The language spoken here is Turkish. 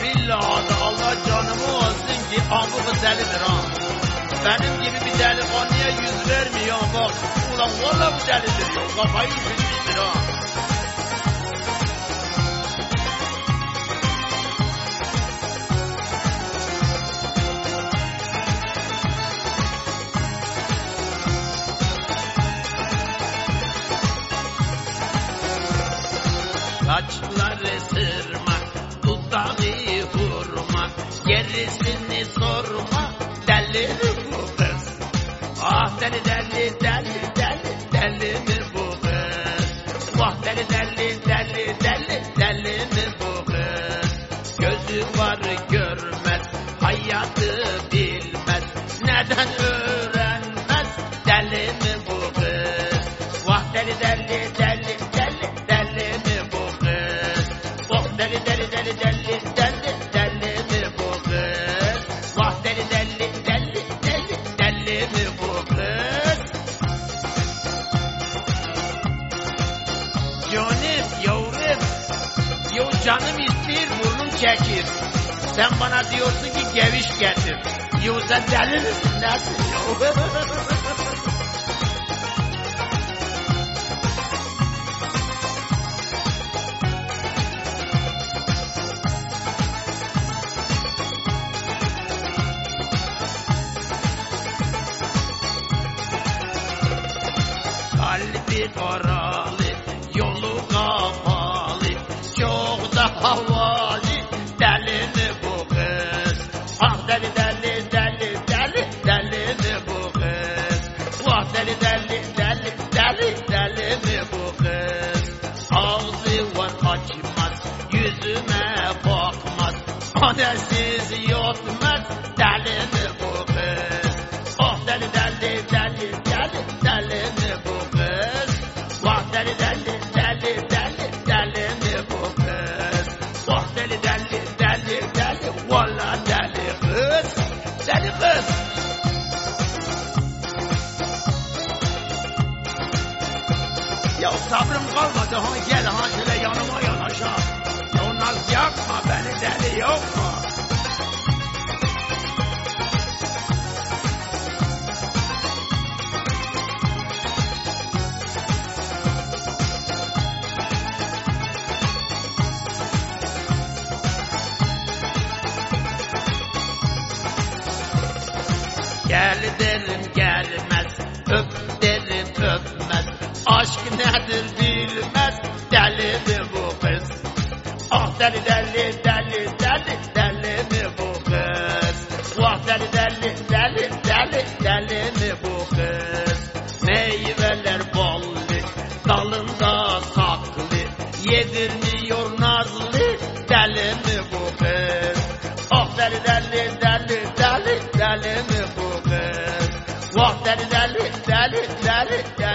billahi Allah canımı alsın ki amı delidir ha. Benim gibi bir delikanlıya yüz vermiyor bak. Ulan valla bu delidir ya. Kafayı yürütmüştür ha. Saçları sırma, gerisini sorma, deli bu kız. Ah deli deli deli deli deli mi bu kız? Vah deli deli deli deli deli mi bu kız? Gözü var görmez, hayatı bilmez, neden öğrenmez? Canım yavrum, yo canım istiyor burnum çekir. Sen bana diyorsun ki geviş getir. Yo sen deli misin nesin? Kalbi karalı, da havalı, deli mi bu kız? Ah deli deli deli deli deli mi bu kız? Vah deli deli deli deli deli mi bu kız? Ağzı var açmaz, yüzüme bakmaz, anesiz yotmaz, deli kız. Deli kız. Ya sabrım kalmadı ha gel ha şöyle yanıma yanaş ha. Ya naz yapma beni Gel derim gelmez, öp derim öpmez. Aşk nedir bilmez, deli mi bu kız? Ah deli deli deli deli deli mi bu kız? Vah deli deli deli deli deli mi bu kız? Meyveler ballı, dalında saklı, yedirmiyor nazlı, deli mi bu kız? Ah deli deli deli deli deli mi bu? Vah deli deli deli deli